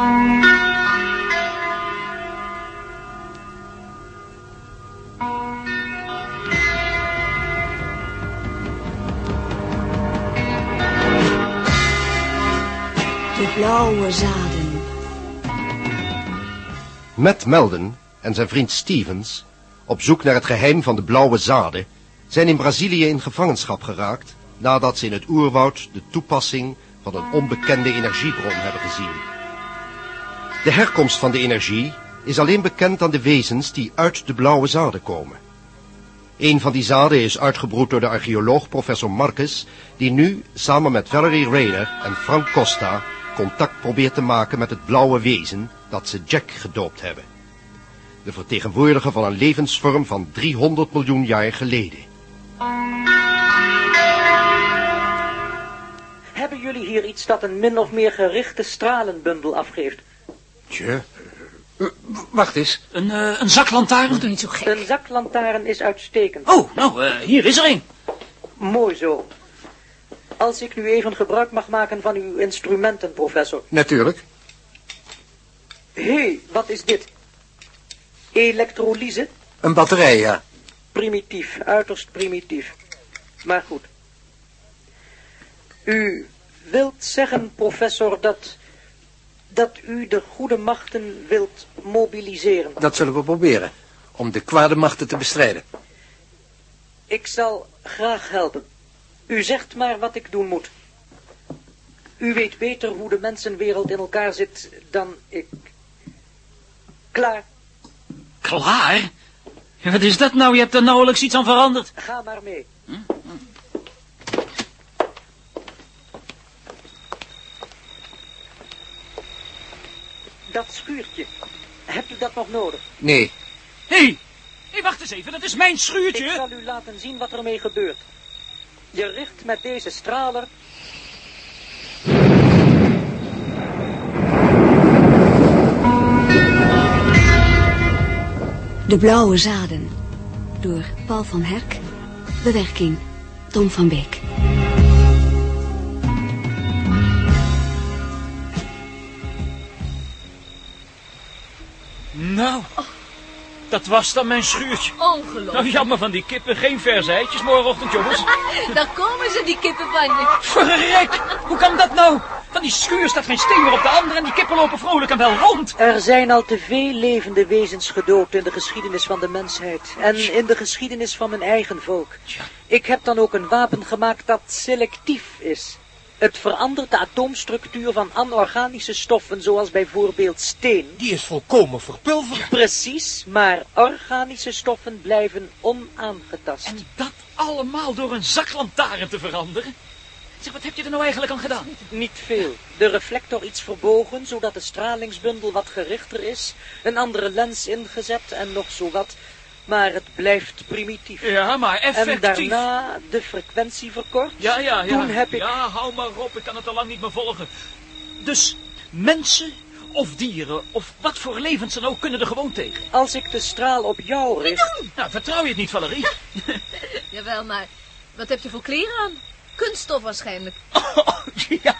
De blauwe zaden. Matt Melden en zijn vriend Stevens, op zoek naar het geheim van de blauwe zaden, zijn in Brazilië in gevangenschap geraakt nadat ze in het oerwoud de toepassing van een onbekende energiebron hebben gezien. De herkomst van de energie is alleen bekend aan de wezens die uit de blauwe zaden komen. Een van die zaden is uitgebroed door de archeoloog professor Marcus, die nu samen met Valerie Rayner en Frank Costa contact probeert te maken met het blauwe wezen dat ze Jack gedoopt hebben. De vertegenwoordiger van een levensvorm van 300 miljoen jaar geleden. Hebben jullie hier iets dat een min of meer gerichte stralenbundel afgeeft? Tje, eh, wacht eens. Een, eh, een zaklantaarn? Doe niet zo gek. Een zaklantaarn is uitstekend. Oh, nou, eh, hier is er een. Mooi zo. Als ik nu even gebruik mag maken van uw instrumenten, professor. Natuurlijk. Hé, hey, wat is dit? Elektrolyse? Een batterij, ja. Primitief, uiterst primitief. Maar goed. U wilt zeggen, professor, dat, dat u de goede machten wilt mobiliseren. Dat zullen we proberen. Om de kwade machten te bestrijden. Ik zal graag helpen. U zegt maar wat ik doen moet. U weet beter hoe de mensenwereld in elkaar zit dan ik. Klaar, Klaar? Wat is dat nou? Je hebt er nauwelijks iets aan veranderd. ga maar mee. Dat schuurtje. Hebt u dat nog nodig? Nee, Hé, hey, hey, wacht eens even. Dat is mijn Ik schuurtje. zal u laten zien wat ermee gebeurt. Je richt met deze straler... De blauwe zaden. Door Paul van Herk. Bewerking Tom van Beek. Nou, dat was dan mijn schuurtje. Ongelooflijk. Nou, jammer van die kippen. Geen verse eitjes morgenochtend, jongens. Daar komen ze, die kippen van je. Verrek, hoe kan dat nou? Van die schuur staat geen steen meer op de andere en die kippen lopen vrolijk en wel rond. Er zijn al te veel levende wezens gedoopt in de geschiedenis van de mensheid. En in de geschiedenis van mijn eigen volk. Ik heb dan ook een wapen gemaakt dat selectief is. Het verandert de atoomstructuur van anorganische stoffen, zoals bijvoorbeeld steen. die is volkomen verpulverd. Precies, maar organische stoffen blijven onaangetast. En dat allemaal door een zaklantaarn te veranderen? Zeg, wat heb je er nou eigenlijk aan gedaan? Niet veel. De reflector iets verbogen, zodat de stralingsbundel wat gerichter is. Een andere lens ingezet en nog zo wat. Maar het blijft primitief. Ja, maar En effectief. daarna de frequentie verkort. Ja, ja, ja. Toen heb ik... Ja, hou maar op, ik kan het al lang niet meer volgen. Dus mensen of dieren of wat voor levens dan ook kunnen er gewoon tegen. Als ik de straal op jou richt... Nou, vertrouw je het niet, Valerie? Jawel, maar wat heb je voor kleren aan? Kunststof waarschijnlijk. Oh, ja,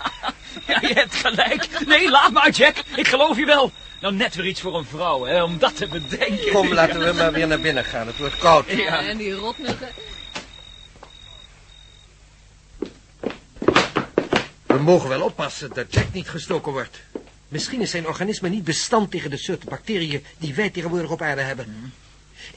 ja, je hebt gelijk. Nee, laat maar, Jack. Ik geloof je wel. Nou, net weer iets voor een vrouw, hè, om dat te bedenken. Kom, laten we maar weer naar binnen gaan. Het wordt koud. Ja. En die rotmuggen. We mogen wel oppassen dat Jack niet gestoken wordt. Misschien is zijn organisme niet bestand tegen de soorten bacteriën die wij tegenwoordig op aarde hebben.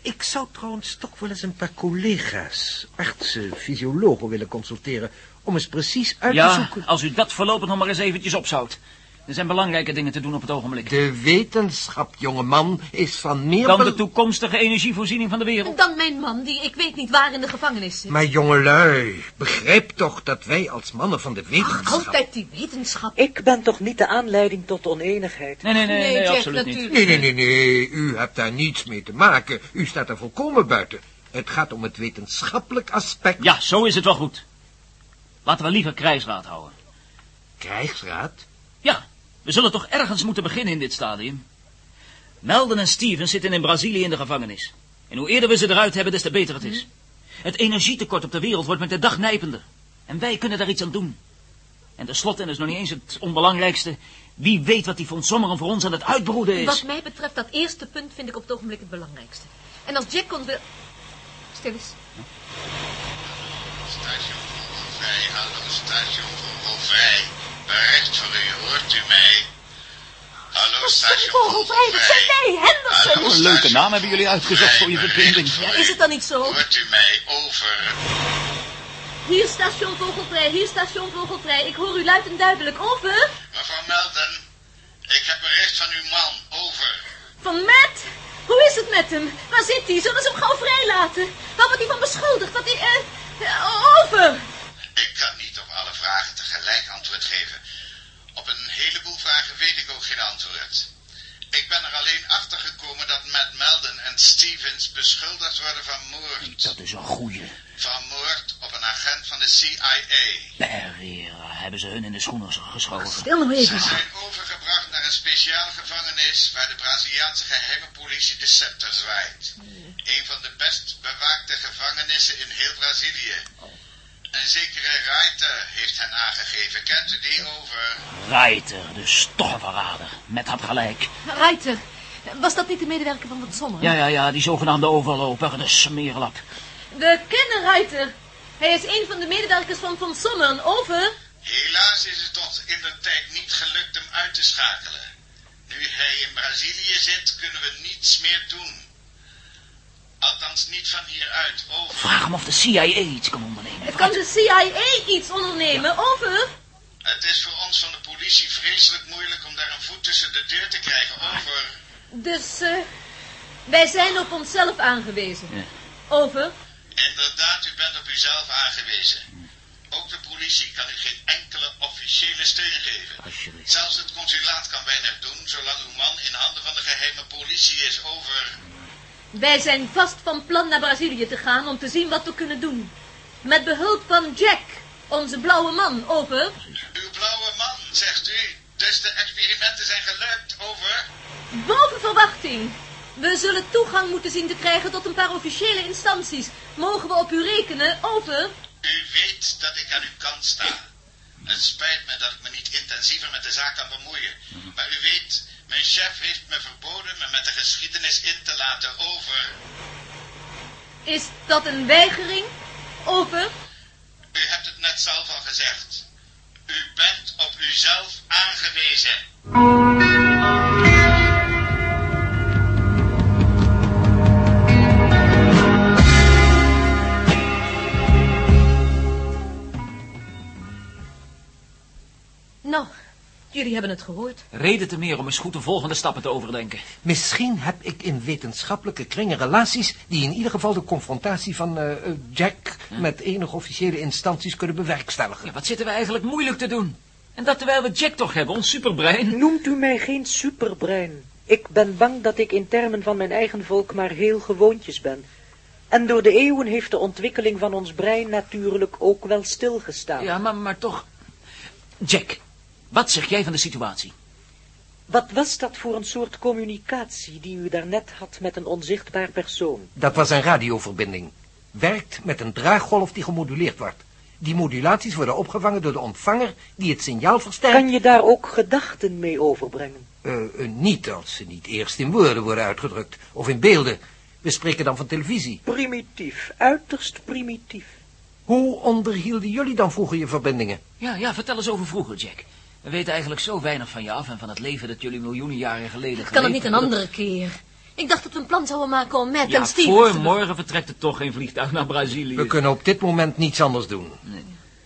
Ik zou trouwens toch wel eens een paar collega's, artsen, fysiologen willen consulteren... om eens precies uit te Ja, zoeken... als u dat voorlopig nog maar eens eventjes opzoudt. Er zijn belangrijke dingen te doen op het ogenblik. De wetenschap, jongeman, is van meer... Dan de toekomstige energievoorziening van de wereld. Dan mijn man, die ik weet niet waar in de gevangenis zit. Maar jongelui, begrijp toch dat wij als mannen van de wetenschap... Altijd die wetenschap. Ik ben toch niet de aanleiding tot oneenigheid? Nee, nee, nee, nee, Jack, absoluut niet. Nee, nee, nee, nee, u hebt daar niets mee te maken. U staat er volkomen buiten. Het gaat om het wetenschappelijk aspect. Ja, zo is het wel goed. Laten we liever krijgsraad houden. Krijgsraad? We zullen toch ergens moeten beginnen in dit stadium. Melden en Stevens zitten in Brazilië in de gevangenis. En hoe eerder we ze eruit hebben, des te beter het is. Het energietekort op de wereld wordt met de dag nijpender. En wij kunnen daar iets aan doen. En tenslotte, en dat is nog niet eens het onbelangrijkste... Wie weet wat die von Sommeren voor ons aan het uitbroeden is. Wat mij betreft, dat eerste punt vind ik op het ogenblik het belangrijkste. En als Jack kon wil... Stil eens. Station Vogelvrij, hallo station Vogelvrij. Bericht voor u, hoort u mij? Hallo station Vogelvrij, dat zijn wij, Henderson! Hallo, Oh, een leuke naam hebben jullie uitgezocht voor je verbinding. Ja, is het dan niet zo? Hoort u mij over? Hier station Vogelvrij, hier station Vogelvrij. Ik hoor u luid en duidelijk. Over. Mevrouw Melden, ik heb bericht van uw man, over. Van Matt? Hoe is het met hem? Waar zit hij? Zullen ze hem gauw vrijlaten? Waar wordt hij van beschuldigd? Dat hij... eh, eh, over! Ik kan niet op alle vragen tegelijk antwoord geven. Op een heleboel vragen weet ik ook geen antwoord. Ik ben er alleen achter gekomen dat Matt Melden en Stevens beschuldigd worden van moord. Dat is een goeie. Van moord op een agent van de CIA. Pereira, hebben ze hun in de schoenen geschoven. Stil nou Ze even. zijn overgebracht naar een speciale gevangenis waar de Braziliaanse geheime politie de scepter zwaait. Een van de best bewaakte gevangenissen in heel Brazilië. Een zekere Reiter heeft hen aangegeven. Kent u die over? Reiter, dus toch een verrader. Met had gelijk. Reiter, was dat niet de medewerker van het Sommer? Ja, ja, ja, die zogenaamde overloper, de smeerlap. We kennen Reiter. Hij is een van de medewerkers van Van Sommeren. Over. Helaas is het ons in de tijd niet gelukt hem uit te schakelen. Nu hij in Brazilië zit, kunnen we niets meer doen. Althans niet van hieruit. Over. Vraag hem of de CIA iets kan ondernemen. Kan de CIA iets ondernemen? Over. Het is voor ons van de politie vreselijk moeilijk om daar een voet tussen de deur te krijgen. Over. Dus, eh, wij zijn op onszelf aangewezen. Ja. Over. Inderdaad, u bent op uzelf aangewezen. Ook de politie kan u geen enkele officiële steun geven. Alsjeblieft. Zelfs het consulaat kan weinig doen, zolang uw man in handen van de geheime politie is. Over. Wij zijn vast van plan naar Brazilië te gaan om te zien wat we kunnen doen. Met behulp van Jack, onze blauwe man. Over. Uw blauwe man, zegt u. Dus de experimenten zijn gelukt. Over. Boven verwachting. We zullen toegang moeten zien te krijgen tot een paar officiële instanties. Mogen we op u rekenen? Over. U weet dat ik aan uw kant sta. Het spijt me dat ik me niet intensiever met de zaak kan bemoeien. Maar u weet, mijn chef heeft me verboden me met de geschiedenis in te laten. Over. Is dat een weigering? Over. U hebt het net zelf al gezegd. U bent op uzelf aangewezen. Jullie hebben het gehoord. Reden te meer om eens goed de volgende stappen te overdenken. Misschien heb ik in wetenschappelijke kringen relaties... die in ieder geval de confrontatie van eh, eh, Jack... met enige officiële instanties kunnen bewerkstelligen. Ja, wat zitten we eigenlijk moeilijk te doen? En dat terwijl we Jack toch hebben, ons superbrein. Noemt u mij geen superbrein. Ik ben bang dat ik in termen van mijn eigen volk maar heel gewoontjes ben. En door de eeuwen heeft de ontwikkeling van ons brein natuurlijk ook wel stilgestaan. Ja, maar, maar toch... Jack, wat zeg jij van de situatie? Wat was dat voor een soort communicatie die u daarnet had met een onzichtbaar persoon? Dat was een radioverbinding. Werkt met een draaggolf die gemoduleerd wordt. Die modulaties worden opgevangen door de ontvanger die het signaal versterkt. Kan je daar ook gedachten mee overbrengen? Eh, eh, niet als ze niet eerst in woorden worden uitgedrukt. Of in beelden. We spreken dan van televisie. Primitief, uiterst primitief. Hoe onderhielden jullie dan vroeger je verbindingen? Ja, ja, vertel eens over vroeger, Jack. We weten eigenlijk zo weinig van je af en van het leven dat jullie miljoenen jaren geleden Kan het niet een andere keer? Ik dacht dat we een plan zouden maken om Matt Ja, en Stevens voor morgen vertrekt er toch geen vliegtuig naar Brazilië. We kunnen op dit moment niets anders doen.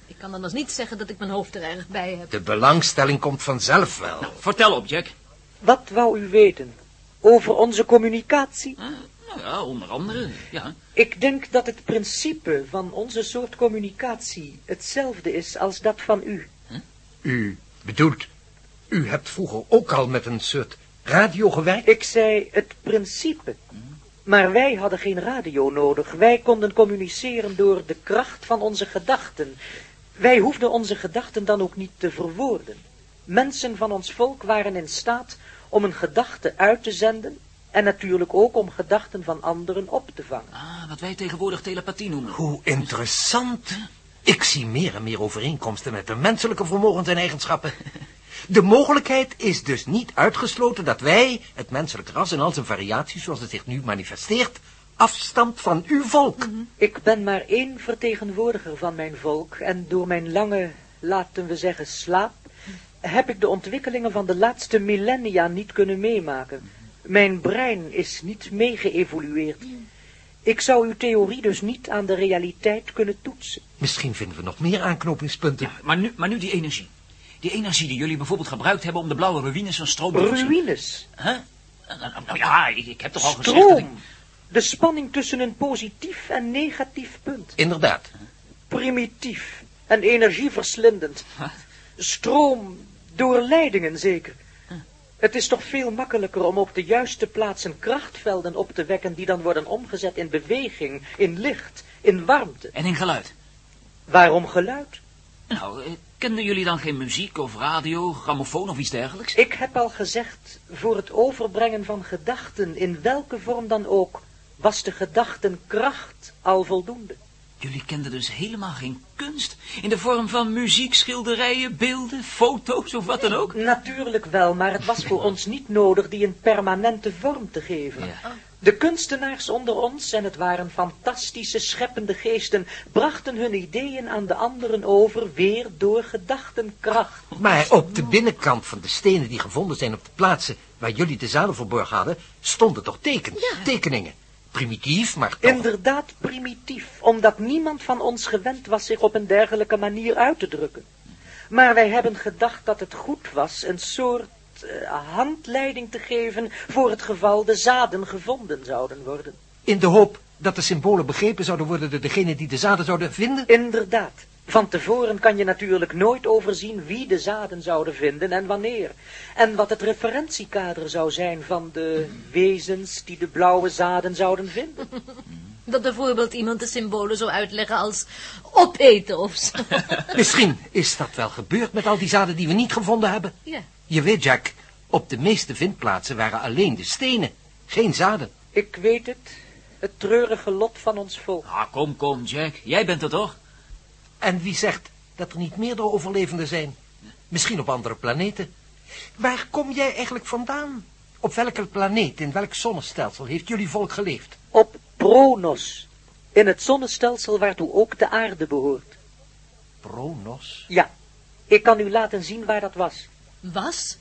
Ik kan anders niet zeggen dat ik mijn hoofd er erg bij heb. De belangstelling komt vanzelf wel. Vertel op, Jack. Wat wou u weten? Over onze communicatie? Ah, nou ja, onder andere, ja. Ik denk dat het principe van onze soort communicatie hetzelfde is als dat van u. U bedoelt, u hebt vroeger ook al met een soort radio gewerkt? Ik zei het principe. Maar wij hadden geen radio nodig. Wij konden communiceren door de kracht van onze gedachten. Wij hoefden onze gedachten dan ook niet te verwoorden. Mensen van ons volk waren in staat om een gedachte uit te zenden en natuurlijk ook om gedachten van anderen op te vangen. Ah, wat wij tegenwoordig telepathie noemen. Hoe interessant. Ik zie meer en meer overeenkomsten met de menselijke vermogens en eigenschappen. De mogelijkheid is dus niet uitgesloten dat wij, het menselijk ras in al zijn variaties zoals het zich nu manifesteert, afstamt van uw volk. Ik ben maar één vertegenwoordiger van mijn volk en door mijn lange, laten we zeggen, slaap heb ik de ontwikkelingen van de laatste millennia niet kunnen meemaken. Mijn brein is niet meegeëvolueerd. Ik zou uw theorie dus niet aan de realiteit kunnen toetsen. Misschien vinden we nog meer aanknopingspunten. Ja, maar nu, maar nu die energie. Die energie die jullie bijvoorbeeld gebruikt hebben om de blauwe ruïnes van stroom te voorzien. Ruïnes, Huh? Nou, nou, nou ja, ik, ik heb toch al gezegd dat ik... stroom, de spanning tussen een positief en negatief punt. Inderdaad. Primitief en energieverslindend. Wat? Stroom door leidingen zeker. Het is toch veel makkelijker om op de juiste plaatsen krachtvelden op te wekken die dan worden omgezet in beweging, in licht, in warmte. En in geluid. Waarom geluid? Nou, eh, kenden jullie dan geen muziek of radio, grammofoon of iets dergelijks? Ik heb al gezegd, voor het overbrengen van gedachten, in welke vorm dan ook, was de gedachtenkracht al voldoende. Jullie kenden dus helemaal geen kunst? In de vorm van muziek, schilderijen, beelden, foto's of wat dan ook? Natuurlijk wel, maar het was voor ons niet nodig die een permanente vorm te geven. Ja. De kunstenaars onder ons, en het waren fantastische scheppende geesten, brachten hun ideeën aan de anderen over, weer door gedachtenkracht. Maar op de binnenkant van de stenen die gevonden zijn op de plaatsen waar jullie de zaden verborgen hadden, stonden toch tekens, tekeningen. Primitief, maar toch... Inderdaad primitief, omdat niemand van ons gewend was zich op een dergelijke manier uit te drukken. Maar wij hebben gedacht dat het goed was een soort eh, handleiding te geven voor het geval de zaden gevonden zouden worden. In de hoop dat de symbolen begrepen zouden worden door degene die de zaden zouden vinden? Inderdaad. Van tevoren kan je natuurlijk nooit overzien wie de zaden zouden vinden en wanneer. En wat het referentiekader zou zijn van de wezens die de blauwe zaden zouden vinden. Dat bijvoorbeeld iemand de symbolen zou uitleggen als opeten of zo. Misschien is dat wel gebeurd met al die zaden die we niet gevonden hebben. ja. Je weet, Jack, op de meeste vindplaatsen waren alleen de stenen, geen zaden. Ik weet het, het treurige lot van ons volk. Ah, kom, kom, Jack. Jij bent er toch? En wie zegt dat er niet meerdere overlevenden zijn? Misschien op andere planeten. Waar kom jij eigenlijk vandaan? Op welke planeet, in welk zonnestelsel heeft jullie volk geleefd? Op Pronos, in het zonnestelsel waartoe ook de aarde behoort. Pronos? Ja, ik kan u laten zien waar dat was. Was?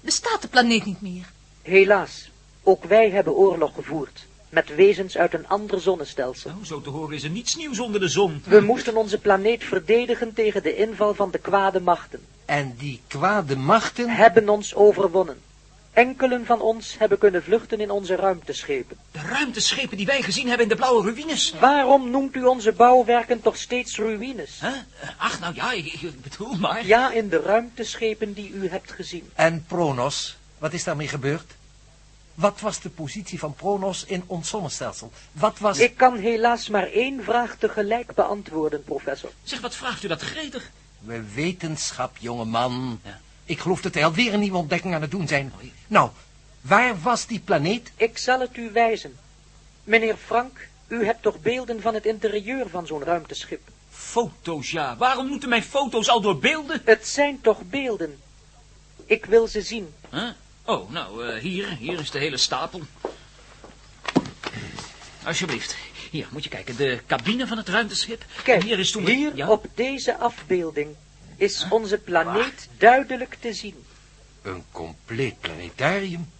Bestaat de planeet niet meer? Helaas, ook wij hebben oorlog gevoerd, met wezens uit een ander zonnestelsel. Nou, zo te horen is er niets nieuws onder de zon. We moesten onze planeet verdedigen tegen de inval van de kwade machten. En die kwade machten... Hebben ons overwonnen. Enkelen van ons hebben kunnen vluchten in onze ruimteschepen. De ruimteschepen die wij gezien hebben in de blauwe ruïnes. Waarom noemt u onze bouwwerken toch steeds ruïnes? Huh? Ach, nou ja, ik, ik bedoel maar... Ja, in de ruimteschepen die u hebt gezien. En Pronos, wat is daarmee gebeurd? Wat was de positie van Pronos in ons zonnestelsel? Wat was... Ik kan helaas maar één vraag tegelijk beantwoorden, professor. Zeg, wat vraagt u dat gretig? We wetenschap, jongeman. Ja. Ik geloof dat wij alweer een nieuwe ontdekking aan het doen zijn. Nou, waar was die planeet? Ik zal het u wijzen. Meneer Frank, u hebt toch beelden van het interieur van zo'n ruimteschip? Foto's, ja. Waarom moeten mijn foto's al door beelden? Het zijn toch beelden? Ik wil ze zien. Huh? Oh, nou, eh, hier, hier is de hele stapel. Alsjeblieft. Hier, moet je kijken, de cabine van het ruimteschip. Kijk, hier is toen... hier ja? op deze afbeelding is onze planeet duidelijk te zien. Een compleet planetarium.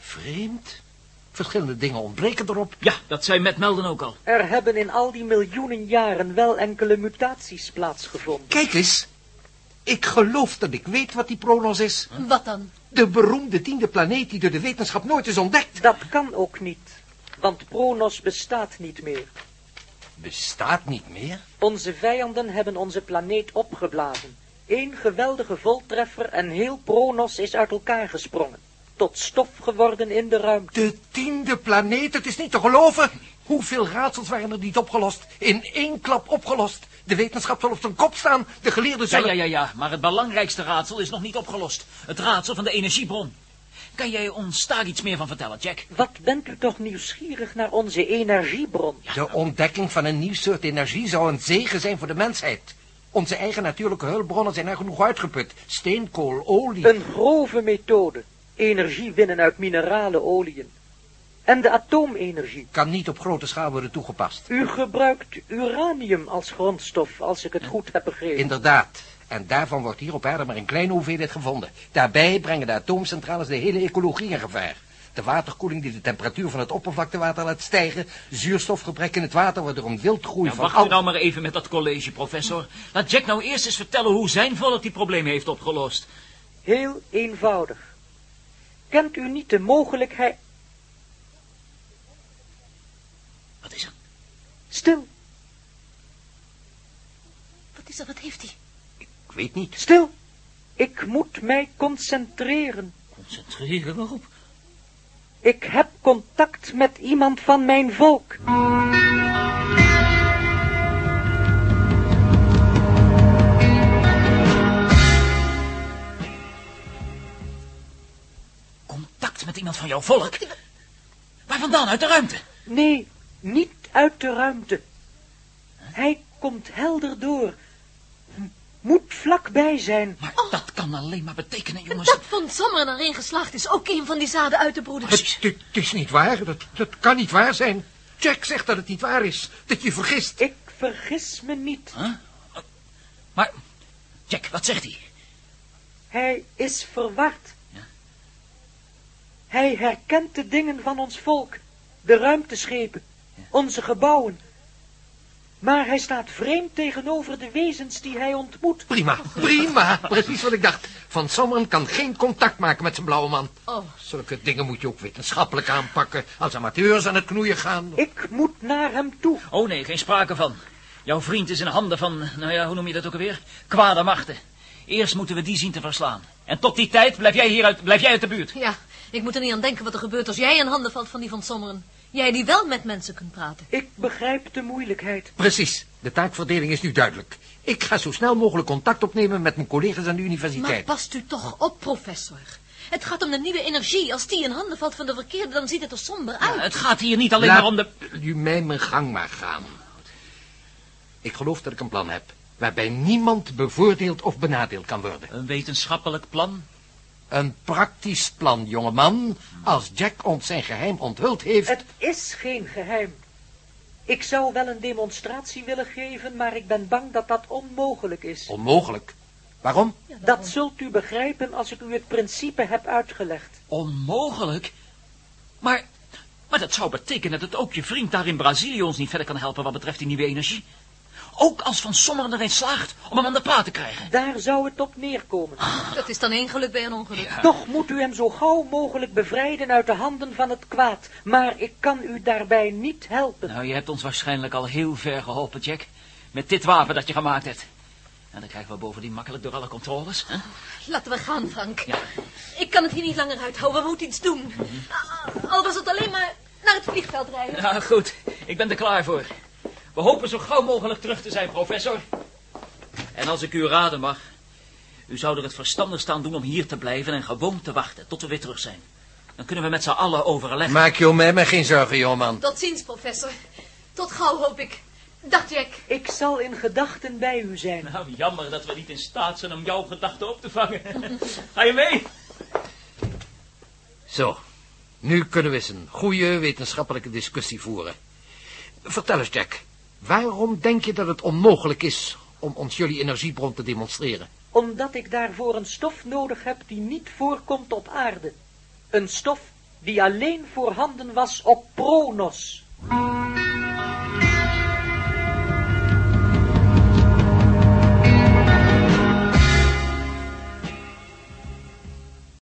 Vreemd. Verschillende dingen ontbreken erop. Ja, dat zei Matt Melden ook al. Er hebben in al die miljoenen jaren wel enkele mutaties plaatsgevonden. Kijk eens. Ik geloof dat ik weet wat die Pronos is. Wat dan? De beroemde tiende planeet die door de wetenschap nooit is ontdekt. Dat kan ook niet, want Pronos bestaat niet meer. Bestaat niet meer? Onze vijanden hebben onze planeet opgeblazen. Eén geweldige voltreffer en heel Pronos is uit elkaar gesprongen. Tot stof geworden in de ruimte. De tiende planeet, het is niet te geloven. Hoeveel raadsels waren er niet opgelost? In één klap opgelost. De wetenschap zal op zijn kop staan. De geleerden Ja, zullen... ja, ja, ja, maar het belangrijkste raadsel is nog niet opgelost. Het raadsel van de energiebron. Kan jij ons daar iets meer van vertellen, Jack? Wat bent u toch nieuwsgierig naar onze energiebron? De ontdekking van een nieuw soort energie zou een zegen zijn voor de mensheid. Onze eigen natuurlijke hulpbronnen zijn er genoeg uitgeput. Steenkool, olie. Een grove methode. Energie winnen uit minerale oliën. En de atoomenergie. Kan niet op grote schaal worden toegepast. U gebruikt uranium als grondstof, als ik het goed heb begrepen. Inderdaad. En daarvan wordt hier op aarde maar een kleine hoeveelheid gevonden. Daarbij brengen de atoomcentrales de hele ecologie in gevaar. De waterkoeling die de temperatuur van het oppervlaktewater laat stijgen. Zuurstofgebrek in het water waardoor een wildgroei Nou, van... wacht al- u nou maar even met dat college, professor. Laat Jack nou eerst eens vertellen hoe zijn volk die problemen heeft opgelost. Heel eenvoudig. Kent u niet de mogelijkheid... Wat is er? Stil, Wat is er, wat heeft hij? Ik weet niet. stil. Ik moet mij concentreren. Concentreren waarop? Ik heb contact met iemand van mijn volk. Contact met iemand van jouw volk? Waar vandaan? Uit de ruimte? Nee, niet uit de ruimte. Hij komt helder door. Moet vlakbij zijn. Maar dat kan alleen maar betekenen, jongens... Dat Van Sommer erin geslaagd is ook een van die zaden uit te broeden. Het, het- het is niet waar. Dat, dat kan niet waar zijn. Jack zegt dat het niet waar is. Dat je vergist. Ik vergis me niet. Huh? Maar, Jack, wat zegt hij? Hij is verward. Hij herkent de dingen van ons volk, de ruimteschepen, onze gebouwen. Maar hij staat vreemd tegenover de wezens die hij ontmoet. Prima, prima. Precies wat ik dacht. Van Sommeren kan geen contact maken met zijn blauwe man. Oh, Zulke dingen moet je ook wetenschappelijk aanpakken. Als amateurs aan het knoeien gaan. Ik moet naar hem toe. Oh nee, geen sprake van. Jouw vriend is in handen van, nou ja, hoe noem je dat ook alweer? Kwade machten. Eerst moeten we die zien te verslaan. En tot die tijd blijf jij hier uit, blijf jij uit de buurt. ja. Ik moet er niet aan denken wat er gebeurt als jij in handen valt van die Van Sommeren. Jij die wel met mensen kunt praten. Ik begrijp de moeilijkheid. Precies. De taakverdeling is nu duidelijk. Ik ga zo snel mogelijk contact opnemen met mijn collega's aan de Maar universiteit. past u toch op, professor. Het gaat om de nieuwe energie. Als die in handen valt van de verkeerde, dan ziet het er somber uit. Ja, het gaat hier niet alleen Laat maar om de... u mij mijn gang maar gaan. Ik geloof dat ik een plan heb. Waarbij niemand bevoordeeld of benadeeld kan worden. Een wetenschappelijk plan? Een praktisch plan, jongeman. Als Jack ons zijn geheim onthuld heeft... Het is geen geheim. Ik zou wel een demonstratie willen geven, maar ik ben bang dat dat onmogelijk is. Onmogelijk. Waarom? Dat zult u begrijpen als ik u het principe heb uitgelegd. Onmogelijk? Maar, maar dat zou betekenen dat ook je vriend daar in Brazilië ons niet verder kan helpen wat betreft die nieuwe energie. Ook als Van Sommeren erin slaagt om hem aan de praat te krijgen. Daar zou het op neerkomen. Dat is dan één geluk bij een ongeluk. Toch moet u hem zo gauw mogelijk bevrijden uit de handen van het kwaad. Maar ik kan u daarbij niet helpen. Nou, je hebt ons waarschijnlijk al heel ver geholpen, Jack. Met dit wapen dat je gemaakt hebt. En dan krijgen we bovendien makkelijk door alle controles. Hè? Laten we gaan, Frank. Ja. Ik kan het hier niet langer uithouden. We moeten iets doen. Ah, Al was het alleen maar naar het vliegveld rijden. Ja, goed. Ik ben er klaar voor. We hopen zo gauw mogelijk terug te zijn, professor. En als ik u raden mag... U zou er het verstandigst aan doen om hier te blijven en gewoon te wachten tot we weer terug zijn. Dan kunnen we met z'n allen overleggen. Maak je om mij maar geen zorgen, jongeman. Tot ziens, professor. Tot gauw, hoop ik. Dag, Jack. Ik zal in gedachten bij u zijn. Nou, jammer dat we niet in staat zijn om jouw gedachten op te vangen. Ga je mee? Zo, nu kunnen we eens een goede wetenschappelijke discussie voeren. Vertel eens, Jack. Waarom denk je dat het onmogelijk is om ons jullie energiebron te demonstreren? Omdat ik daarvoor een stof nodig heb die niet voorkomt op aarde. Een stof die alleen voorhanden was op Pronos.